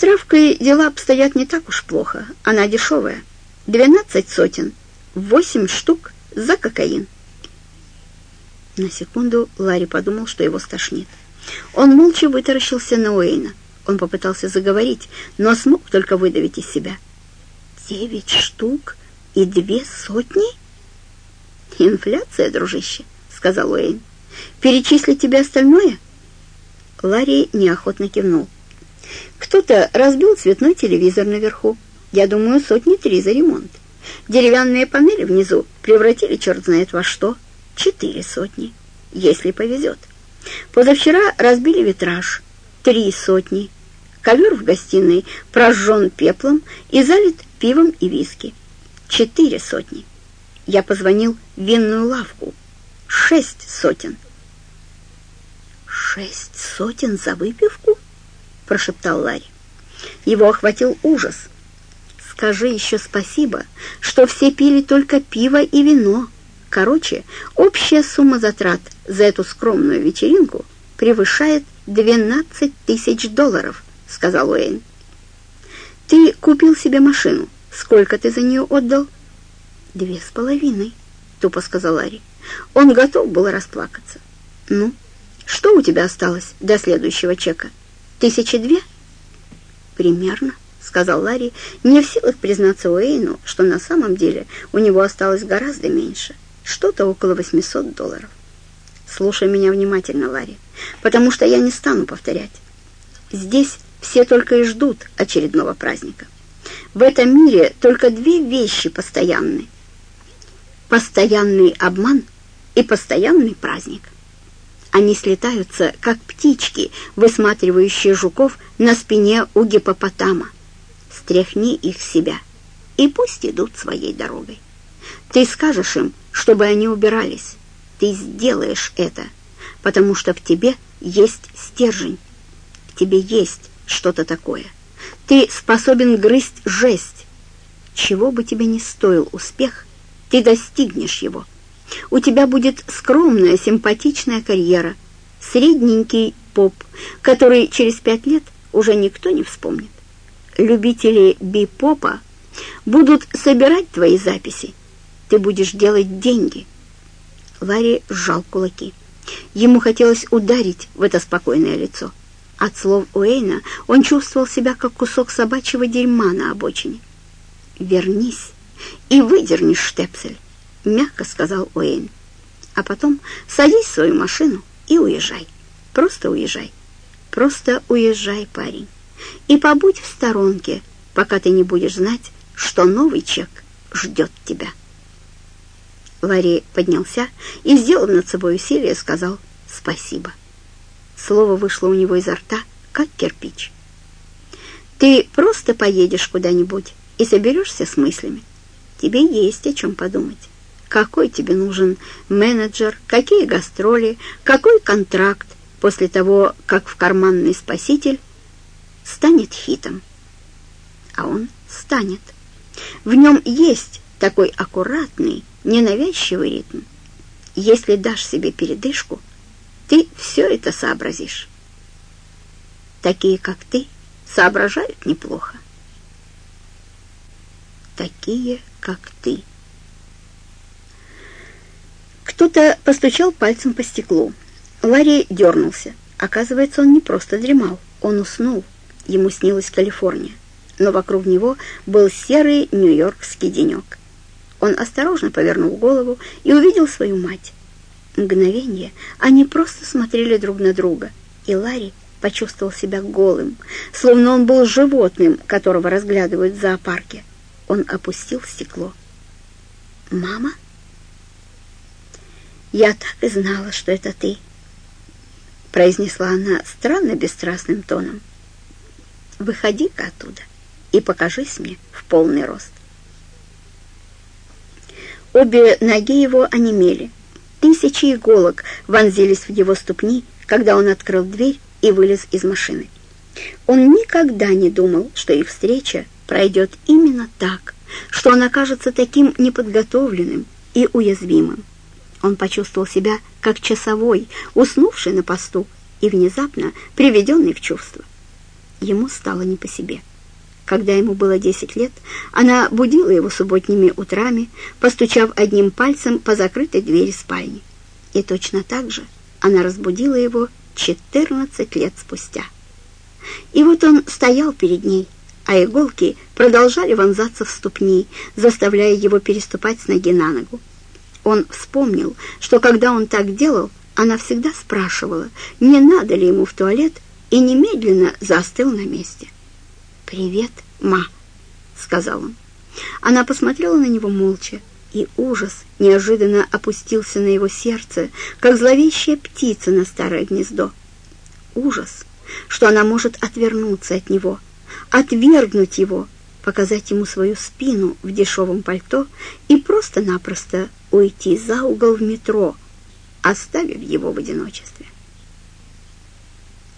травкой дела обстоят не так уж плохо. Она дешевая. Двенадцать сотен. Восемь штук за кокаин. На секунду Ларри подумал, что его стошнит. Он молча вытаращился на Уэйна. Он попытался заговорить, но смог только выдавить из себя. «Девять штук и две сотни?» «Инфляция, дружище», — сказал Уэйн. «Перечислить тебе остальное?» Ларри неохотно кивнул. «Кто-то разбил цветной телевизор наверху. Я думаю, сотни три за ремонт. Деревянные панели внизу превратили черт знает во что. Четыре сотни, если повезет. Позавчера разбили витраж. Три сотни. Ковер в гостиной прожжен пеплом и залит пивом и виски. Четыре сотни. Я позвонил в винную лавку. Шесть сотен. «Шесть сотен за выпивку?» — прошептал Ларри. Его охватил ужас. «Скажи еще спасибо, что все пили только пиво и вино. Короче, общая сумма затрат за эту скромную вечеринку превышает 12 тысяч долларов», — сказал Уэйн. «Ты купил себе машину. Сколько ты за нее отдал?» «Две с половиной», — тупо сказал Ларри. Он готов был расплакаться. «Ну, что у тебя осталось до следующего чека? Тысячи две?» «Примерно», — сказал Ларри, не в силах признаться Уэйну, что на самом деле у него осталось гораздо меньше, что-то около 800 долларов. «Слушай меня внимательно, Ларри, потому что я не стану повторять. Здесь все только и ждут очередного праздника. В этом мире только две вещи постоянны. Постоянный обман и постоянный праздник. Они слетаются, как птички, высматривающие жуков на спине у гипопотама. Стряхни их себя, и пусть идут своей дорогой. Ты скажешь им, чтобы они убирались. Ты сделаешь это, потому что в тебе есть стержень. В тебе есть что-то такое. Ты способен грызть жесть. Чего бы тебе ни стоил успех, ты достигнешь его. У тебя будет скромная, симпатичная карьера, средненький поп, который через пять лет уже никто не вспомнит. Любители би-попа будут собирать твои записи. Ты будешь делать деньги. Ларри сжал кулаки. Ему хотелось ударить в это спокойное лицо. От слов Уэйна он чувствовал себя, как кусок собачьего дерьма на обочине. «Вернись и выдернешь штепсель», — мягко сказал Уэйн. «А потом садись в свою машину и уезжай. Просто уезжай. Просто уезжай, парень. И побудь в сторонке, пока ты не будешь знать, что новый чек ждет тебя». Ларри поднялся и, сделав над собой усилие, сказал «спасибо». Слово вышло у него изо рта, как кирпич. «Ты просто поедешь куда-нибудь и соберешься с мыслями. Тебе есть о чем подумать. Какой тебе нужен менеджер, какие гастроли, какой контракт после того, как в карманный спаситель станет хитом. А он станет. В нем есть такой аккуратный, ненавязчивый ритм. Если дашь себе передышку, ты все это сообразишь. Такие, как ты, соображают неплохо. Такие, как ты. Кто-то постучал пальцем по стеклу. Ларри дернулся. Оказывается, он не просто дремал, он уснул. Ему снилась Калифорния, но вокруг него был серый нью-йоркский денек. Он осторожно повернул голову и увидел свою мать. Мгновение они просто смотрели друг на друга, и Ларри почувствовал себя голым, словно он был животным, которого разглядывают в зоопарке. Он опустил стекло. «Мама?» «Я так и знала, что это ты», — произнесла она странно бесстрастным тоном. «Выходи-ка оттуда и покажись мне в полный рост». Обе ноги его онемели. Тысячи иголок вонзились в его ступни, когда он открыл дверь и вылез из машины. Он никогда не думал, что их встреча пройдет именно так, что он окажется таким неподготовленным и уязвимым. Он почувствовал себя как часовой, уснувший на посту и внезапно приведенный в чувство. ему стало не по себе. Когда ему было 10 лет, она будила его субботними утрами, постучав одним пальцем по закрытой двери спальни. И точно так же она разбудила его 14 лет спустя. И вот он стоял перед ней, а иголки продолжали вонзаться в ступни, заставляя его переступать с ноги на ногу. Он вспомнил, что когда он так делал, она всегда спрашивала, не надо ли ему в туалет, и немедленно застыл на месте. «Привет, ма», — сказал он. Она посмотрела на него молча, и ужас неожиданно опустился на его сердце, как зловещая птица на старое гнездо. Ужас, что она может отвернуться от него, отвергнуть его, показать ему свою спину в дешевом пальто и просто-напросто уйти за угол в метро, оставив его в одиночестве.